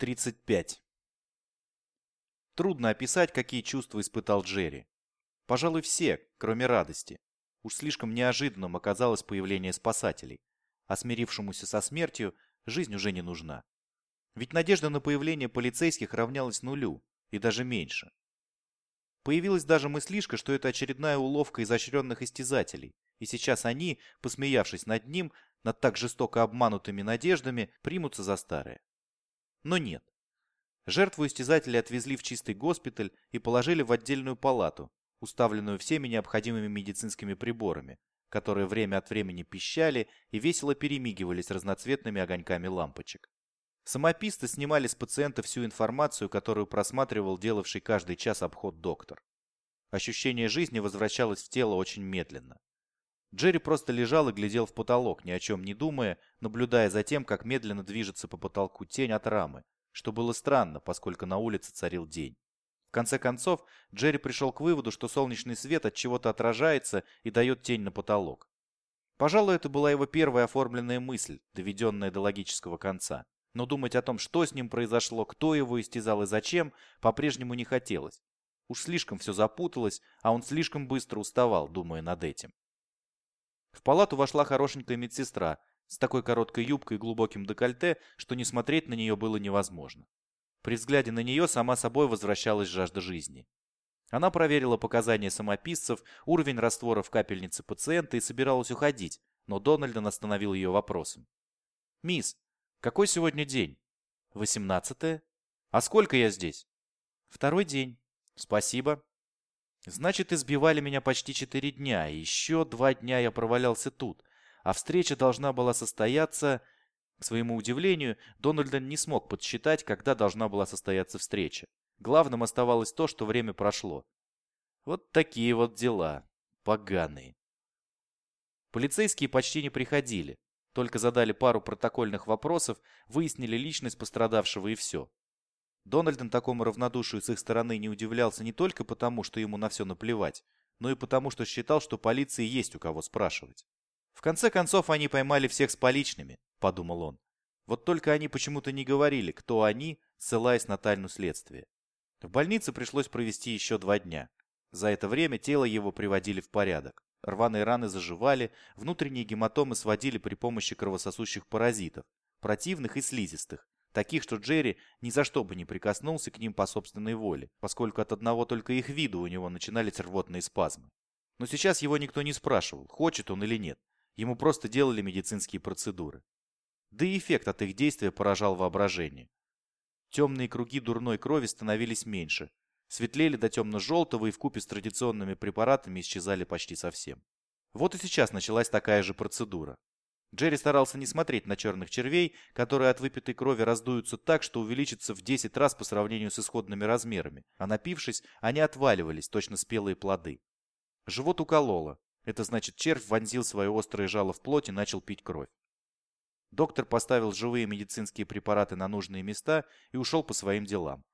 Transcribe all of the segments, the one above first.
35. Трудно описать, какие чувства испытал Джерри. Пожалуй, все, кроме радости. Уж слишком неожиданным оказалось появление спасателей. А смирившемуся со смертью жизнь уже не нужна. Ведь надежда на появление полицейских равнялась нулю, и даже меньше. Появилась даже мыслишка, что это очередная уловка изощренных истязателей, и сейчас они, посмеявшись над ним, над так жестоко обманутыми надеждами, примутся за старое. Но нет. Жертву истязатели отвезли в чистый госпиталь и положили в отдельную палату, уставленную всеми необходимыми медицинскими приборами, которые время от времени пищали и весело перемигивались разноцветными огоньками лампочек. Самописцы снимали с пациента всю информацию, которую просматривал делавший каждый час обход доктор. Ощущение жизни возвращалось в тело очень медленно. Джерри просто лежал и глядел в потолок, ни о чем не думая, наблюдая за тем, как медленно движется по потолку тень от рамы, что было странно, поскольку на улице царил день. В конце концов, Джерри пришел к выводу, что солнечный свет от чего-то отражается и дает тень на потолок. Пожалуй, это была его первая оформленная мысль, доведенная до логического конца. Но думать о том, что с ним произошло, кто его истязал и зачем, по-прежнему не хотелось. Уж слишком все запуталось, а он слишком быстро уставал, думая над этим. В палату вошла хорошенькая медсестра с такой короткой юбкой и глубоким декольте, что не смотреть на нее было невозможно. При взгляде на нее сама собой возвращалась жажда жизни. Она проверила показания самописцев, уровень раствора в капельнице пациента и собиралась уходить, но Дональдон остановил ее вопросом. «Мисс, какой сегодня день?» «Восемнадцатое». «А сколько я здесь?» «Второй день». «Спасибо». Значит, избивали меня почти четыре дня, и еще два дня я провалялся тут, а встреча должна была состояться... К своему удивлению, Дональдон не смог подсчитать, когда должна была состояться встреча. Главным оставалось то, что время прошло. Вот такие вот дела. Поганые. Полицейские почти не приходили. Только задали пару протокольных вопросов, выяснили личность пострадавшего и все. Дональден такому равнодушию с их стороны не удивлялся не только потому, что ему на все наплевать, но и потому, что считал, что полиции есть у кого спрашивать. В конце концов, они поймали всех с поличными, подумал он. Вот только они почему-то не говорили, кто они, ссылаясь на тайну следствия. В больнице пришлось провести еще два дня. За это время тело его приводили в порядок. Рваные раны заживали, внутренние гематомы сводили при помощи кровососущих паразитов, противных и слизистых, Таких, что Джерри ни за что бы не прикоснулся к ним по собственной воле, поскольку от одного только их вида у него начинались рвотные спазмы. Но сейчас его никто не спрашивал, хочет он или нет. Ему просто делали медицинские процедуры. Да и эффект от их действия поражал воображение. Темные круги дурной крови становились меньше, светлели до темно-желтого и вкупе с традиционными препаратами исчезали почти совсем. Вот и сейчас началась такая же процедура. Джерри старался не смотреть на черных червей, которые от выпитой крови раздуются так, что увеличатся в 10 раз по сравнению с исходными размерами, а напившись, они отваливались, точно спелые плоды. Живот укололо. Это значит, червь вонзил свое острое жало в плоть и начал пить кровь. Доктор поставил живые медицинские препараты на нужные места и ушел по своим делам.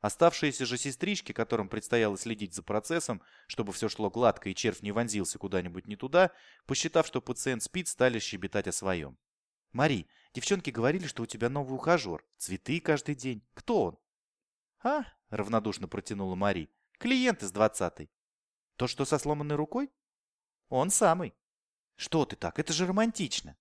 Оставшиеся же сестрички, которым предстояло следить за процессом, чтобы все шло гладко и червь не вонзился куда-нибудь не туда, посчитав, что пациент спит, стали щебетать о своем. «Мари, девчонки говорили, что у тебя новый ухажер. Цветы каждый день. Кто он?» «А?» — равнодушно протянула Мари. «Клиент из двадцатой». «То, что со сломанной рукой?» «Он самый». «Что ты так? Это же романтично».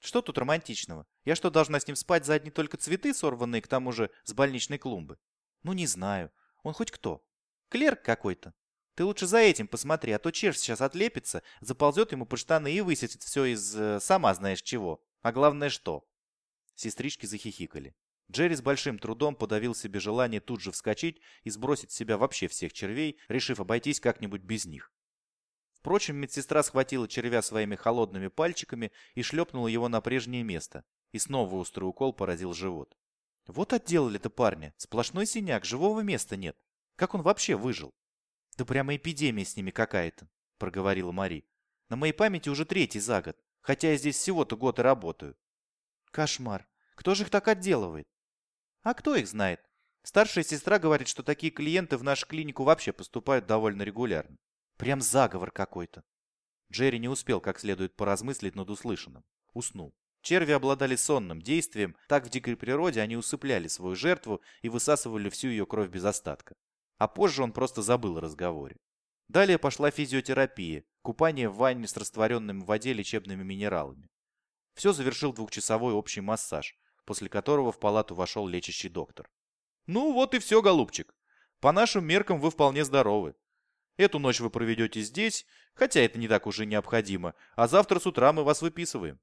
«Что тут романтичного? Я что, должна с ним спать за одни только цветы, сорванные к тому же с больничной клумбы?» Ну, не знаю. Он хоть кто? Клерк какой-то. Ты лучше за этим посмотри, а то червь сейчас отлепится, заползет ему по штаны и высосет все из э, сама знаешь чего. А главное что? Сестрички захихикали. Джерри с большим трудом подавил себе желание тут же вскочить и сбросить с себя вообще всех червей, решив обойтись как-нибудь без них. Впрочем, медсестра схватила червя своими холодными пальчиками и шлепнула его на прежнее место. И снова острый укол поразил живот. Вот отделали-то парня. Сплошной синяк, живого места нет. Как он вообще выжил? Да прямо эпидемия с ними какая-то, проговорила Мари. На моей памяти уже третий за год, хотя я здесь всего-то год и работаю. Кошмар. Кто же их так отделывает? А кто их знает? Старшая сестра говорит, что такие клиенты в нашу клинику вообще поступают довольно регулярно. Прям заговор какой-то. Джерри не успел как следует поразмыслить над услышанным. Уснул. Черви обладали сонным действием, так в дикой природе они усыпляли свою жертву и высасывали всю ее кровь без остатка. А позже он просто забыл о разговоре. Далее пошла физиотерапия, купание в ванне с растворенными в воде лечебными минералами. Все завершил двухчасовой общий массаж, после которого в палату вошел лечащий доктор. «Ну вот и все, голубчик. По нашим меркам вы вполне здоровы. Эту ночь вы проведете здесь, хотя это не так уж и необходимо, а завтра с утра мы вас выписываем».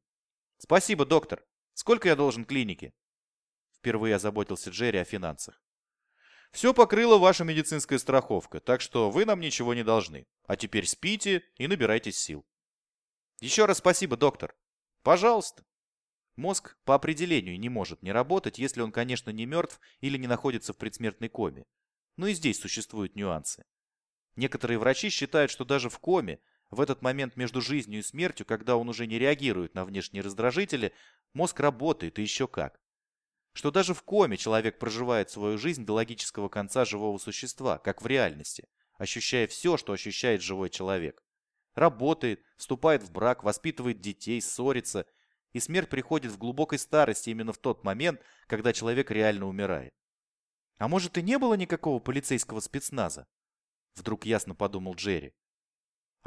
«Спасибо, доктор. Сколько я должен клинике?» Впервые озаботился Джерри о финансах. Все покрыла ваша медицинская страховка, так что вы нам ничего не должны. А теперь спите и набирайтесь сил. Еще раз спасибо, доктор. Пожалуйста. Мозг по определению не может не работать, если он, конечно, не мертв или не находится в предсмертной коме. Но и здесь существуют нюансы. Некоторые врачи считают, что даже в коме, в этот момент между жизнью и смертью, когда он уже не реагирует на внешние раздражители, мозг работает и еще как что даже в коме человек проживает свою жизнь до логического конца живого существа, как в реальности, ощущая все, что ощущает живой человек. Работает, вступает в брак, воспитывает детей, ссорится, и смерть приходит в глубокой старости именно в тот момент, когда человек реально умирает. А может и не было никакого полицейского спецназа? Вдруг ясно подумал Джерри.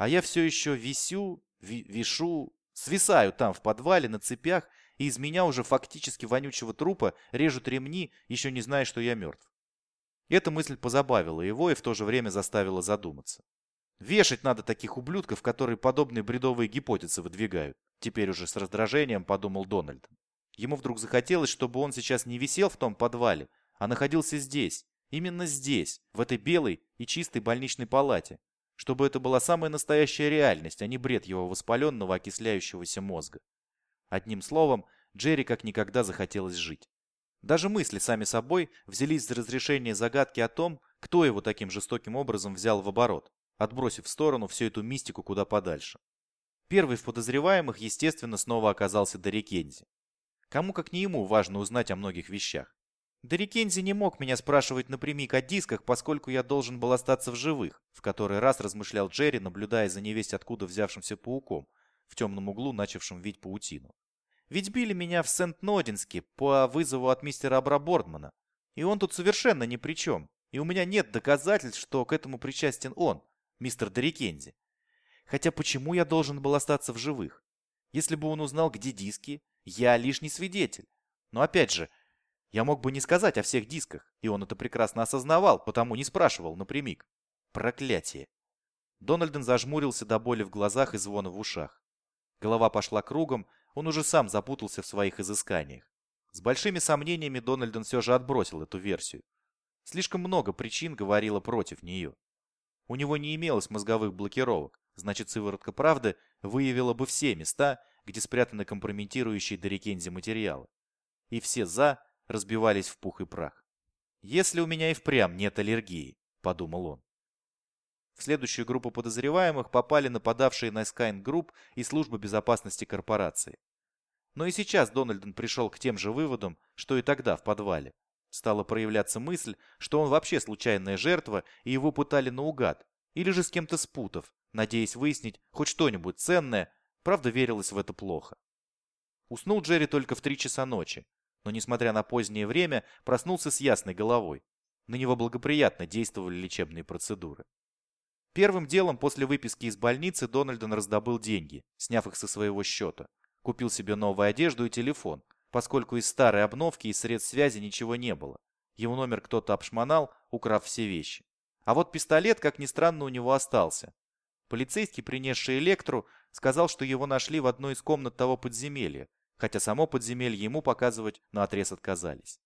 А я все еще висю, ви вишу, свисаю там в подвале на цепях и из меня уже фактически вонючего трупа режут ремни, еще не зная, что я мертв. Эта мысль позабавила его и в то же время заставила задуматься. Вешать надо таких ублюдков, которые подобные бредовые гипотезы выдвигают. Теперь уже с раздражением подумал Дональд. Ему вдруг захотелось, чтобы он сейчас не висел в том подвале, а находился здесь, именно здесь, в этой белой и чистой больничной палате, чтобы это была самая настоящая реальность, а не бред его воспаленного окисляющегося мозга. Одним словом, Джерри как никогда захотелось жить. Даже мысли сами собой взялись за разрешение загадки о том, кто его таким жестоким образом взял в оборот, отбросив в сторону всю эту мистику куда подальше. Первый в подозреваемых, естественно, снова оказался Дерри Кензи. Кому как не ему важно узнать о многих вещах. Дерри Кензи не мог меня спрашивать напрямик о дисках, поскольку я должен был остаться в живых, в который раз размышлял Джерри, наблюдая за невесть откуда взявшимся пауком, в темном углу начавшим вить паутину. Ведь били меня в Сент-Нодинске по вызову от мистера Абрабордмана. И он тут совершенно ни при чем. И у меня нет доказательств, что к этому причастен он, мистер Дорикензи. Хотя почему я должен был остаться в живых? Если бы он узнал, где диски, я лишний свидетель. Но опять же, я мог бы не сказать о всех дисках, и он это прекрасно осознавал, потому не спрашивал напрямик. Проклятие. Дональден зажмурился до боли в глазах и звона в ушах. Голова пошла кругом, он уже сам запутался в своих изысканиях. С большими сомнениями Дональден все же отбросил эту версию. Слишком много причин говорило против нее. У него не имелось мозговых блокировок, значит сыворотка правды выявила бы все места, где спрятаны компрометирующие Дорикензи материалы. И все «за» разбивались в пух и прах. «Если у меня и впрямь нет аллергии», — подумал он. В следующую группу подозреваемых попали нападавшие на Skyne Group и служба безопасности корпорации. Но и сейчас Дональден пришел к тем же выводам, что и тогда в подвале. Стала проявляться мысль, что он вообще случайная жертва, и его пытали наугад, или же с кем-то спутав, надеясь выяснить хоть что-нибудь ценное, правда верилось в это плохо. Уснул Джерри только в три часа ночи, но, несмотря на позднее время, проснулся с ясной головой. На него благоприятно действовали лечебные процедуры. Первым делом после выписки из больницы Дональдон раздобыл деньги, сняв их со своего счета. Купил себе новую одежду и телефон, поскольку из старой обновки и средств связи ничего не было. Его номер кто-то обшмонал, украв все вещи. А вот пистолет, как ни странно, у него остался. Полицейский, принесший электру, сказал, что его нашли в одной из комнат того подземелья, хотя само подземелье ему показывать на отрез отказались.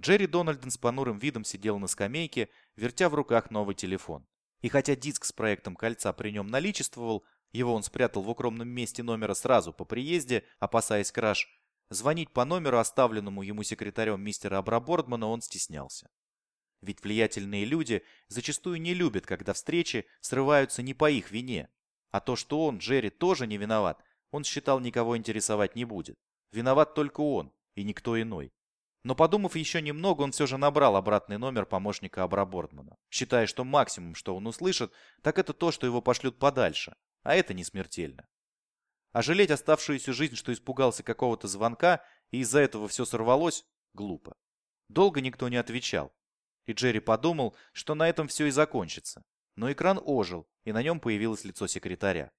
Джерри Дональден с понурым видом сидел на скамейке, вертя в руках новый телефон. И хотя диск с проектом кольца при нем наличествовал, его он спрятал в укромном месте номера сразу по приезде, опасаясь краж, звонить по номеру, оставленному ему секретарем мистера Абрабордмана, он стеснялся. Ведь влиятельные люди зачастую не любят, когда встречи срываются не по их вине. А то, что он, Джерри, тоже не виноват, он считал никого интересовать не будет. Виноват только он, и никто иной. Но подумав еще немного, он все же набрал обратный номер помощника Абрабордмана, считая, что максимум, что он услышит, так это то, что его пошлют подальше, а это не смертельно. А жалеть оставшуюся жизнь, что испугался какого-то звонка, и из-за этого все сорвалось, глупо. Долго никто не отвечал. И Джерри подумал, что на этом все и закончится. Но экран ожил, и на нем появилось лицо секретаря.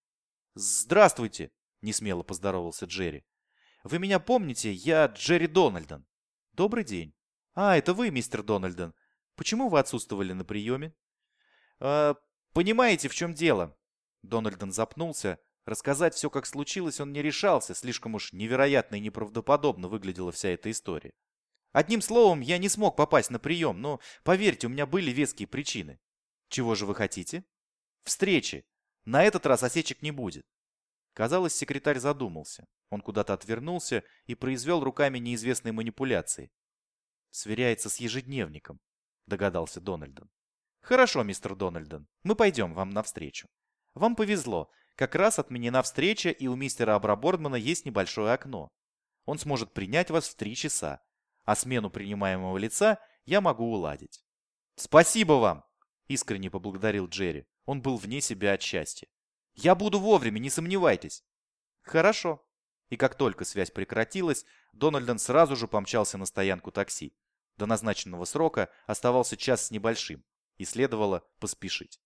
«Здравствуйте!» – несмело поздоровался Джерри. «Вы меня помните? Я Джерри Дональдон». «Добрый день». «А, это вы, мистер Дональдон. Почему вы отсутствовали на приеме?» «Э, «Понимаете, в чем дело?» Дональдон запнулся, Рассказать все, как случилось, он не решался, слишком уж невероятно и неправдоподобно выглядела вся эта история. Одним словом, я не смог попасть на прием, но, поверьте, у меня были веские причины. Чего же вы хотите? Встречи. На этот раз осечек не будет. Казалось, секретарь задумался. Он куда-то отвернулся и произвел руками неизвестные манипуляции. «Сверяется с ежедневником», — догадался Дональдон. «Хорошо, мистер Дональдон, мы пойдем вам навстречу. Вам повезло, как раз отменена встреча, и у мистера Абрабордмана есть небольшое окно. Он сможет принять вас в три часа, а смену принимаемого лица я могу уладить. «Спасибо вам!» – искренне поблагодарил Джерри. Он был вне себя от счастья. «Я буду вовремя, не сомневайтесь!» «Хорошо». И как только связь прекратилась, Дональден сразу же помчался на стоянку такси. До назначенного срока оставался час с небольшим, и следовало поспешить.